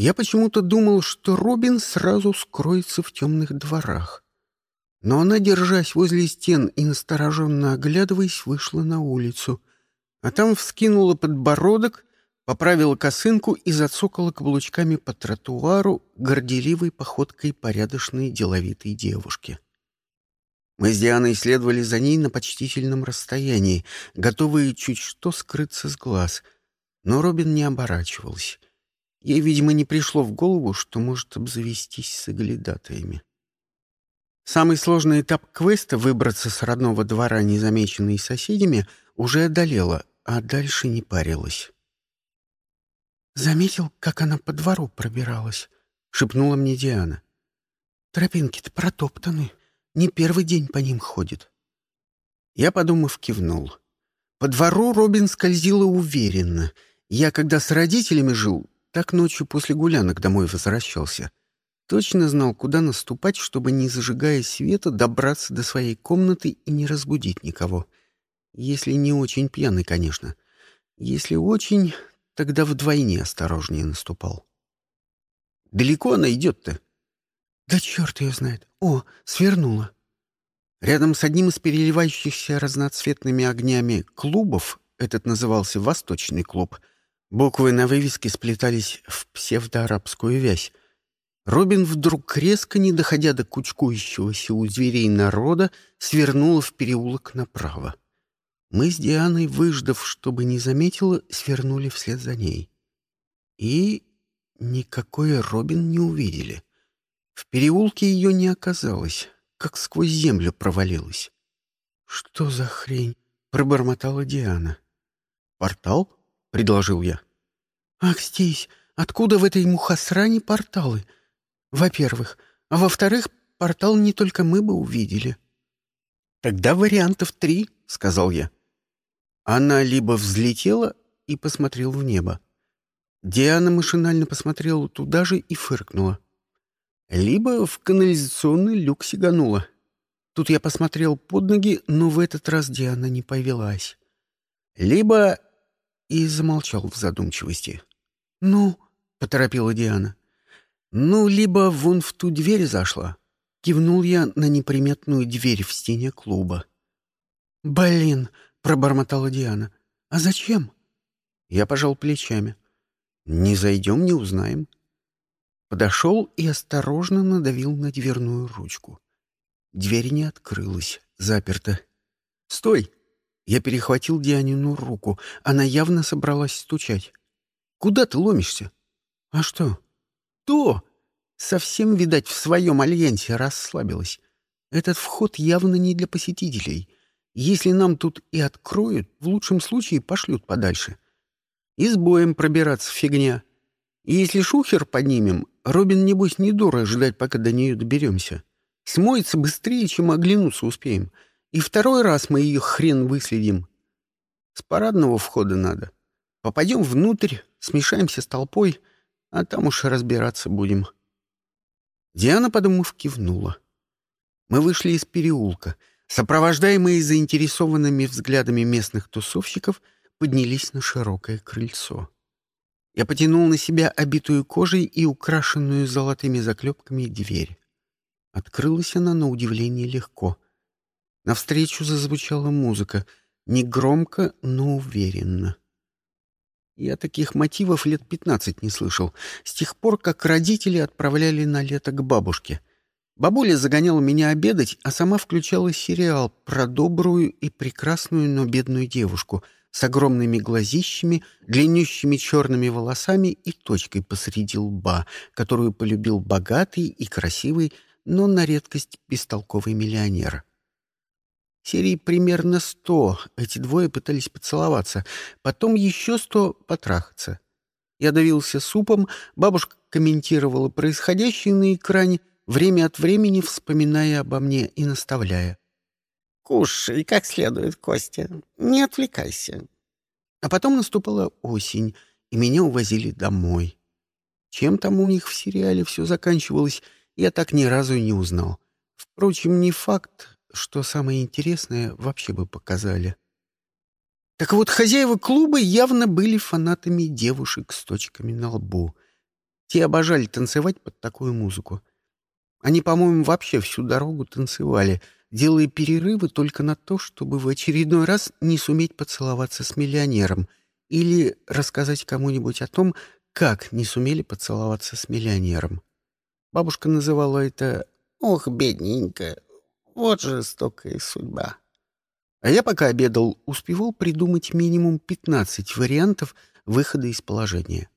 Я почему-то думал, что Робин сразу скроется в темных дворах. Но она, держась возле стен и настороженно оглядываясь, вышла на улицу, а там вскинула подбородок, поправила косынку и зацокала каблучками по тротуару горделивой походкой порядочной деловитой девушки. Мы с Дианой следовали за ней на почтительном расстоянии, готовые чуть что скрыться с глаз. Но Робин не оборачивался. Ей, видимо, не пришло в голову, что может обзавестись с оглядатаями. Самый сложный этап квеста — выбраться с родного двора, незамеченный соседями, уже одолела, а дальше не парилась. «Заметил, как она по двору пробиралась?» — шепнула мне Диана. «Тропинки-то протоптаны. Не первый день по ним ходит. Я, подумав, кивнул. По двору Робин скользила уверенно. Я, когда с родителями жил, так ночью после гулянок домой возвращался. Точно знал, куда наступать, чтобы, не зажигая света, добраться до своей комнаты и не разбудить никого. Если не очень пьяный, конечно. Если очень, тогда вдвойне осторожнее наступал. «Далеко она идет-то?» «Да черт ее знает! О, свернула!» Рядом с одним из переливающихся разноцветными огнями клубов, этот назывался «Восточный клуб», буквы на вывеске сплетались в псевдоарабскую вязь. Робин вдруг резко, не доходя до кучкующегося у зверей народа, свернула в переулок направо. Мы с Дианой, выждав, чтобы не заметила, свернули вслед за ней. И никакой Робин не увидели. В переулке ее не оказалось, как сквозь землю провалилась. «Что за хрень?» — пробормотала Диана. «Портал?» — предложил я. «Ах, здесь! Откуда в этой мухосране порталы? Во-первых. А во-вторых, портал не только мы бы увидели». «Тогда вариантов три», — сказал я. Она либо взлетела и посмотрела в небо. Диана машинально посмотрела туда же и фыркнула либо в канализационный люк сиганула. Тут я посмотрел под ноги, но в этот раз Диана не повелась. Либо... И замолчал в задумчивости. «Ну?» — поторопила Диана. «Ну, либо вон в ту дверь зашла». Кивнул я на неприметную дверь в стене клуба. «Блин!» — пробормотала Диана. «А зачем?» Я пожал плечами. «Не зайдем, не узнаем». Подошел и осторожно надавил на дверную ручку. Дверь не открылась, заперта. «Стой!» Я перехватил Дианину руку. Она явно собралась стучать. «Куда ты ломишься?» «А что?» «То!» Совсем, видать, в своем альянсе расслабилась. Этот вход явно не для посетителей. Если нам тут и откроют, в лучшем случае пошлют подальше. И с боем пробираться фигня. И если шухер поднимем, Робин, небось, не дура ждать, пока до нее доберемся. Смоется быстрее, чем оглянуться успеем. И второй раз мы ее хрен выследим. С парадного входа надо. Попадем внутрь, смешаемся с толпой, а там уж разбираться будем. Диана, подумав, кивнула. Мы вышли из переулка. Сопровождаемые заинтересованными взглядами местных тусовщиков, поднялись на широкое крыльцо. Я потянул на себя обитую кожей и украшенную золотыми заклепками дверь. Открылась она на удивление легко. Навстречу зазвучала музыка, не громко, но уверенно. Я таких мотивов лет пятнадцать не слышал, с тех пор, как родители отправляли на лето к бабушке. Бабуля загоняла меня обедать, а сама включала сериал про добрую и прекрасную, но бедную девушку — с огромными глазищами, длиннющими черными волосами и точкой посреди лба, которую полюбил богатый и красивый, но на редкость бестолковый миллионер. Серии примерно сто эти двое пытались поцеловаться, потом еще сто потрахаться. Я давился супом, бабушка комментировала происходящее на экране, время от времени вспоминая обо мне и наставляя. Кушай как следует, Костя. Не отвлекайся. А потом наступала осень, и меня увозили домой. Чем там у них в сериале все заканчивалось, я так ни разу и не узнал. Впрочем, не факт, что самое интересное вообще бы показали. Так вот, хозяева клуба явно были фанатами девушек с точками на лбу. Те обожали танцевать под такую музыку. Они, по-моему, вообще всю дорогу танцевали, делая перерывы только на то, чтобы в очередной раз не суметь поцеловаться с миллионером или рассказать кому-нибудь о том, как не сумели поцеловаться с миллионером. Бабушка называла это «Ох, бедненькая, вот жестокая судьба». А я пока обедал, успевал придумать минимум 15 вариантов выхода из положения.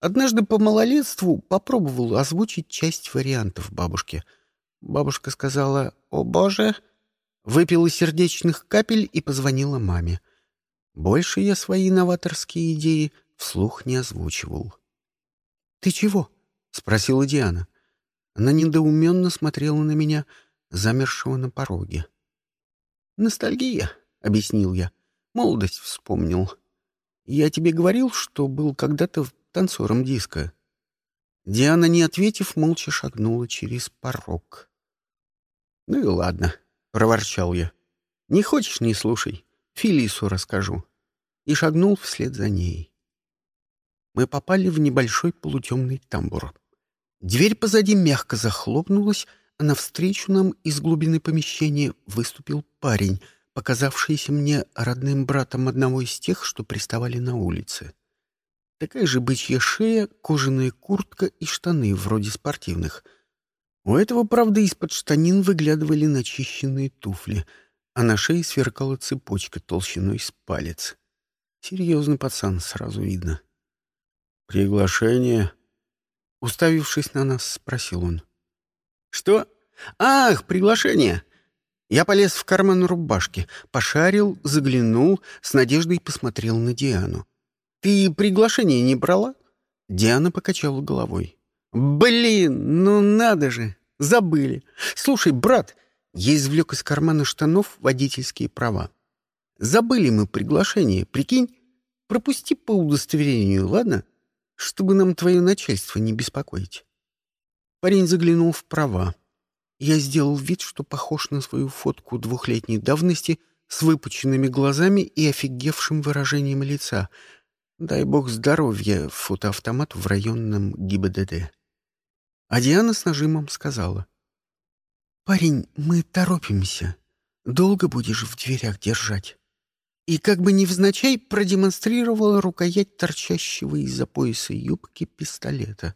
Однажды по малолетству попробовал озвучить часть вариантов бабушке. Бабушка сказала «О, Боже!», выпила сердечных капель и позвонила маме. Больше я свои новаторские идеи вслух не озвучивал. «Ты чего?» — спросила Диана. Она недоуменно смотрела на меня, замершего на пороге. «Ностальгия», — объяснил я. «Молодость вспомнил. Я тебе говорил, что был когда-то танцором диска». Диана, не ответив, молча шагнула через порог. «Ну и ладно», — проворчал я. «Не хочешь — не слушай. Филису расскажу». И шагнул вслед за ней мы попали в небольшой полутемный тамбур. Дверь позади мягко захлопнулась, навстречу нам из глубины помещения выступил парень, показавшийся мне родным братом одного из тех, что приставали на улице. Такая же бычья шея, кожаная куртка и штаны, вроде спортивных. У этого, правда, из-под штанин выглядывали начищенные туфли, а на шее сверкала цепочка толщиной с палец. Серьезный пацан, сразу видно. «Приглашение?» Уставившись на нас, спросил он. «Что? Ах, приглашение!» Я полез в карман рубашки, пошарил, заглянул, с надеждой посмотрел на Диану. «Ты приглашение не брала?» Диана покачала головой. «Блин, ну надо же! Забыли! Слушай, брат!» Я извлек из кармана штанов водительские права. «Забыли мы приглашение, прикинь? Пропусти по удостоверению, ладно?» чтобы нам твое начальство не беспокоить. Парень заглянул в права. Я сделал вид, что похож на свою фотку двухлетней давности с выпученными глазами и офигевшим выражением лица. Дай бог здоровья фотоавтомату в районном ГИБДД. А Диана с нажимом сказала. «Парень, мы торопимся. Долго будешь в дверях держать?» и как бы невзначай продемонстрировала рукоять торчащего из-за пояса юбки пистолета.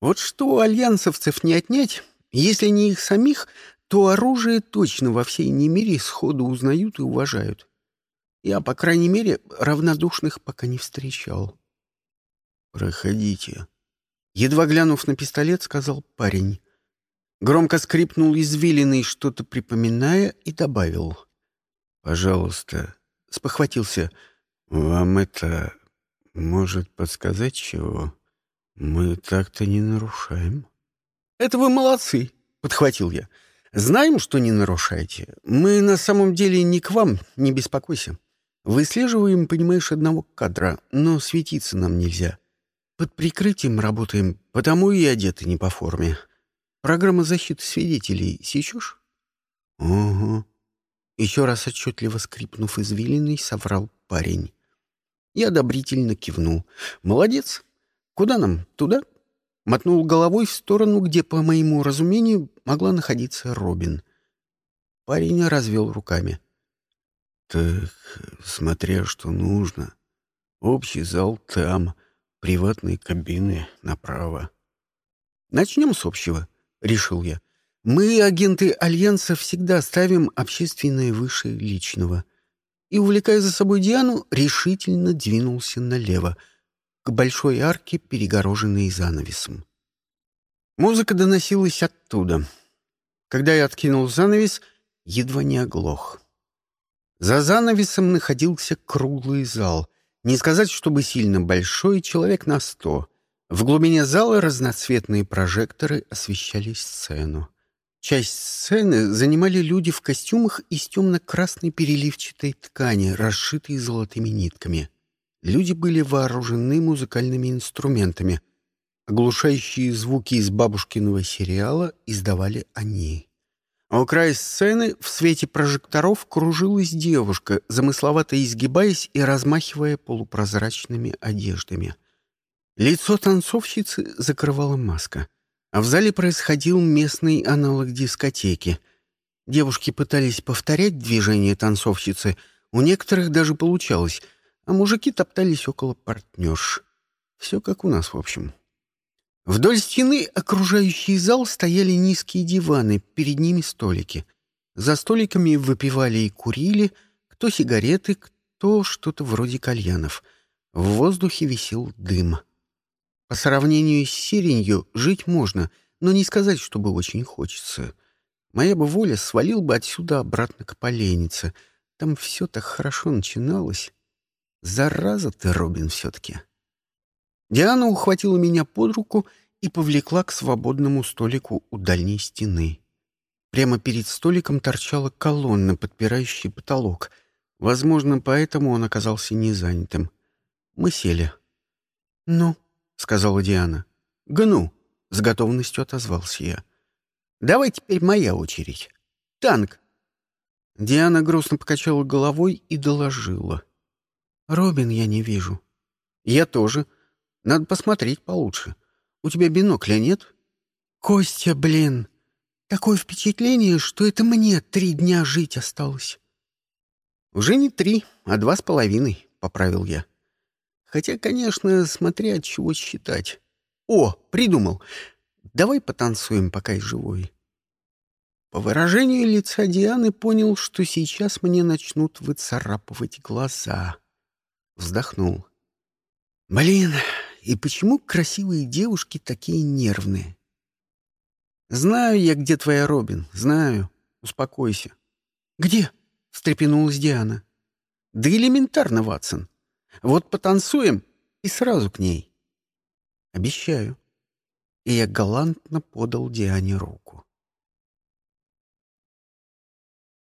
Вот что у альянсовцев не отнять, если не их самих, то оружие точно во всей немире сходу узнают и уважают. Я, по крайней мере, равнодушных пока не встречал. «Проходите», — едва глянув на пистолет, сказал парень. Громко скрипнул извилиной, что-то припоминая, и добавил — «Пожалуйста», — спохватился, — «вам это может подсказать чего? Мы так-то не нарушаем». «Это вы молодцы», — подхватил я. «Знаем, что не нарушаете. Мы на самом деле не к вам, не беспокойся. Выслеживаем, понимаешь, одного кадра, но светиться нам нельзя. Под прикрытием работаем, потому и одеты не по форме. Программа защиты свидетелей сечешь?» «Угу», еще раз отчетливо скрипнув извилиной, соврал парень. Я одобрительно кивнул. «Молодец! Куда нам? Туда?» Мотнул головой в сторону, где, по моему разумению, могла находиться Робин. Парень развел руками. «Так, смотря что нужно. Общий зал там, приватные кабины направо». «Начнем с общего», — решил я. Мы, агенты Альянса, всегда ставим общественное выше личного. И, увлекая за собой Диану, решительно двинулся налево, к большой арке, перегороженной занавесом. Музыка доносилась оттуда. Когда я откинул занавес, едва не оглох. За занавесом находился круглый зал. Не сказать, чтобы сильно большой, человек на сто. В глубине зала разноцветные прожекторы освещали сцену. Часть сцены занимали люди в костюмах из темно-красной переливчатой ткани, расшитой золотыми нитками. Люди были вооружены музыкальными инструментами. Оглушающие звуки из бабушкиного сериала издавали они. А у края сцены в свете прожекторов кружилась девушка, замысловато изгибаясь и размахивая полупрозрачными одеждами. Лицо танцовщицы закрывала маска, а в зале происходил местный аналог дискотеки. Девушки пытались повторять движения танцовщицы, у некоторых даже получалось, а мужики топтались около партнерш. Все как у нас, в общем. Вдоль стены, окружающий зал, стояли низкие диваны, перед ними столики. За столиками выпивали и курили, кто сигареты, кто что-то вроде кальянов. В воздухе висел дым. По сравнению с сиренью жить можно, но не сказать, чтобы очень хочется. Моя бы воля свалил бы отсюда обратно к поленнице. Там все так хорошо начиналось. Зараза ты, Робин, все-таки. Диана ухватила меня под руку и повлекла к свободному столику у дальней стены. Прямо перед столиком торчала колонна, подпирающая потолок. Возможно, поэтому он оказался незанятым. Мы сели. «Ну?» — сказала Диана. «Гну!» — с готовностью отозвался я. «Давай теперь моя очередь. Танк!» Диана грустно покачала головой и доложила. «Робин я не вижу». «Я тоже. Надо посмотреть получше. У тебя бинокля нет?» «Костя, блин! Такое впечатление, что это мне три дня жить осталось». «Уже не три, а два с половиной», — поправил я. Хотя, конечно, смотря от чего считать. О, придумал. Давай потанцуем, пока я живой. По выражению лица Дианы понял, что сейчас мне начнут выцарапывать глаза. Вздохнул. Блин, и почему красивые девушки такие нервные? Знаю я, где твоя Робин, знаю. Успокойся. Где? встрепенулась Диана. Да элементарно, Ватсон. Вот потанцуем и сразу к ней. Обещаю. И я галантно подал Диане руку.